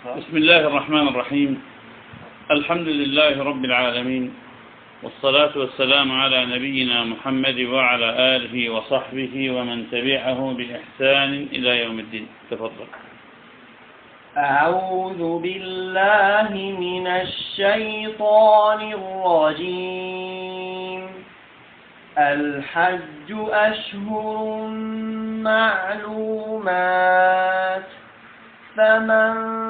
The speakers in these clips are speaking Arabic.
بسم الله الرحمن الرحيم. الحمد لله رب العالمين والصلاة والسلام على نبينا محمد وعلى آله وصحبه ومن تبعه بإحسان إلى يوم الدين. تفضل. أعوذ بالله من الشيطان الرجيم. الحج أشهر معلومات فمن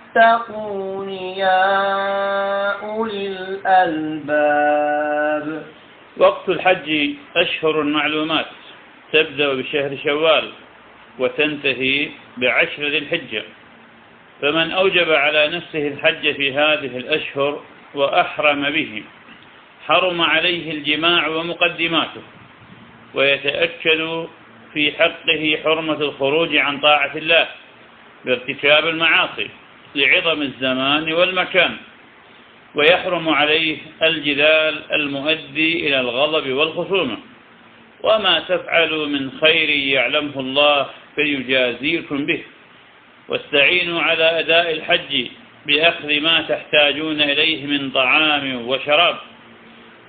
واتقون يا أولي الألباب. وقت الحج أشهر معلومات تبدأ بشهر شوال وتنتهي بعشر ذي الحجة. فمن أوجب على نفسه الحج في هذه الأشهر وأحرم به حرم عليه الجماع ومقدماته ويتأكد في حقه حرمة الخروج عن طاعة الله بارتكاب المعاصي. لعظم الزمان والمكان ويحرم عليه الجدال المؤدي إلى الغضب والخصومة. وما تفعلوا من خير يعلمه الله فيجازيكم به. واستعينوا على أداء الحج بأخذ ما تحتاجون إليه من طعام وشراب.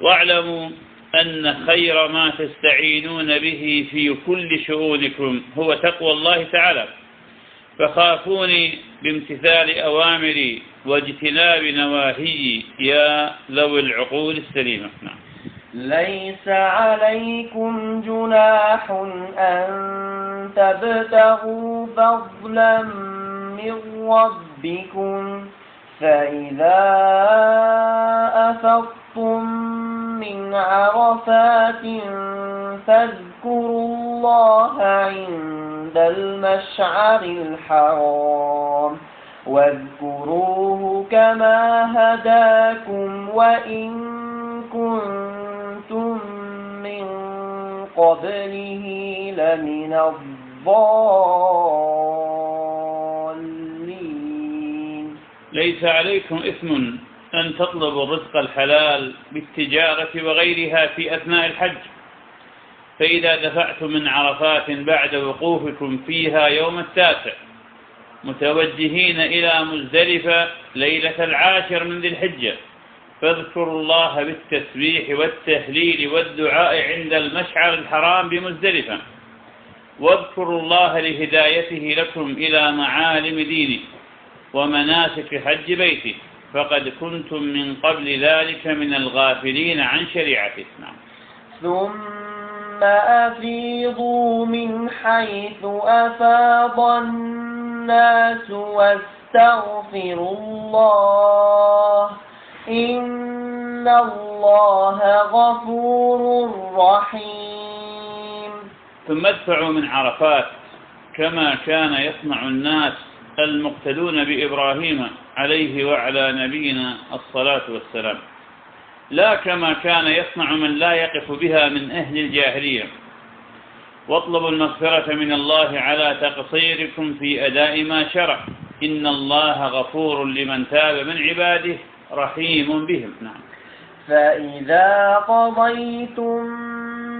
واعلموا أن خير ما تستعينون به في كل شؤونكم هو تقوى الله تعالى. فخافوني بامتثال أوامري واجتناب نواهي. يا ذوي العقول السليمة. نعم. ليس عليكم جناح أن تبتغوا فضلا من ربكم فإذا أفضتم من عرفات فاذكروا الله عند المشعر الحرام. واذكروه كما هداكم وإن كنتم من قبله لمن الضالين. ليس عليكم إثم أن تطلبوا الرزق الحلال بالتجارة وغيرها في أثناء الحج. فإذا دفعتم من عرفات بعد وقوفكم فيها يوم التاسع متوجهين إلى مزدلفة ليلة العاشر من ذي الحجة. فاذكروا الله بالتسبيح والتهليل والدعاء عند المشعر الحرام بمزدلفة. واذكروا الله لهدايته لكم إلى معالم دينه ومناسك حج بيته. فقد كنتم من قبل ذلك من الغافلين عن شريعته نعم أفيضوا من حيث أفاض الناس واستغفروا الله إن الله غفور رحيم ثم ادفعوا من عرفات كما كان يصنع الناس المقتدون بإبراهيم عليه وعلى نبينا الصلاة والسلام لا كما كان يصنع من لا يقف بها من أهل الجاهلية. واطلبوا المغفرة من الله على تقصيركم في أداء ما شرع. إن الله غفور لمن تاب من عباده رحيم بهم. نعم. فإذا قضيتم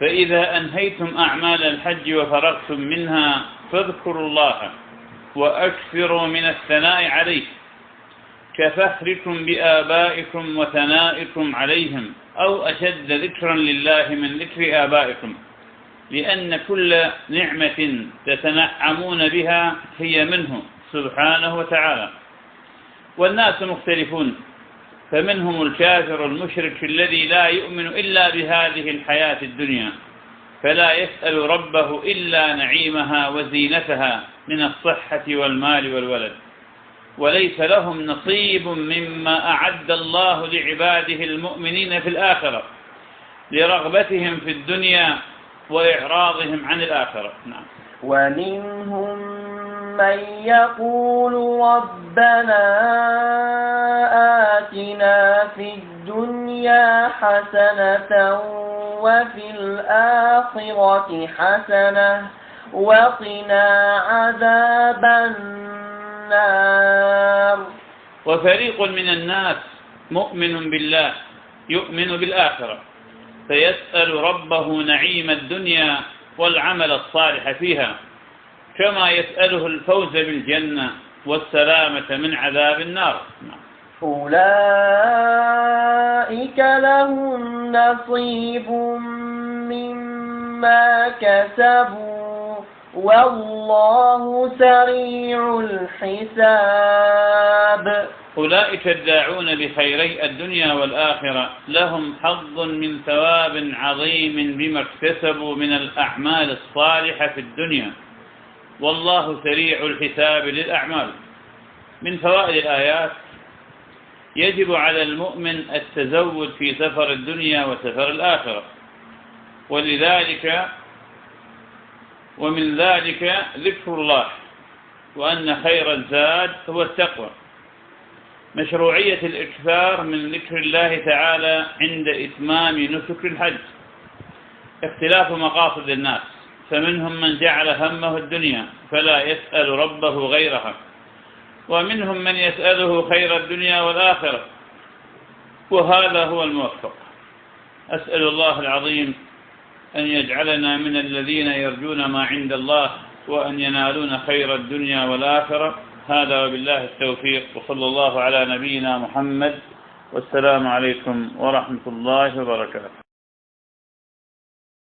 فإذا أنهيتم أعمال الحج وفرغتم منها فاذكروا الله وأكثروا من الثناء عليه كفخركم بآبائكم وثنائكم عليهم أو أشد ذكرا لله من ذكر آبائكم لأن كل نعمة تتنعمون بها هي منه سبحانه وتعالى والناس مختلفون فمنهم الكافر المشرك الذي لا يؤمن إلا بهذه الحياة الدنيا فلا يسأل ربه إلا نعيمها وزينتها من الصحة والمال والولد. وليس لهم نصيب مما أعد الله لعباده المؤمنين في الآخرة لرغبتهم في الدنيا وإعراضهم عن الآخرة. نعم. ومنهم من يقول ربنا آتنا في الدنيا حسنة وفي الآخرة حسنة وقنا عذاب النار. وفريق من الناس مؤمن بالله يؤمن بالآخرة فيسأل ربه نعيم الدنيا والعمل الصالح فيها. كما يسأله الفوز بالجنة والسلامة من عذاب النار. أولئك لهم نصيب مما كسبوا والله سريع الحساب. أولئك الداعون بخيري الدنيا والآخرة لهم حظ من ثواب عظيم بما اكتسبوا من الأعمال الصالحة في الدنيا. والله سريع الحساب للأعمال. من فوائد الآيات يجب على المؤمن التزود في سفر الدنيا وسفر الآخرة. ولذلك ومن ذلك ذكر الله وأن خير الزاد هو التقوى. مشروعية الإكثار من ذكر الله تعالى عند إتمام نسك الحج. اختلاف مقاصد الناس. فمنهم من جعل همه الدنيا فلا يسأل ربه غيرها. ومنهم من يسأله خير الدنيا والآخرة. وهذا هو الموفق. أسأل الله العظيم أن يجعلنا من الذين يرجون ما عند الله وأن ينالون خير الدنيا والآخرة. هذا وبالله التوفيق. وصلى الله على نبينا محمد. والسلام عليكم ورحمة الله وبركاته.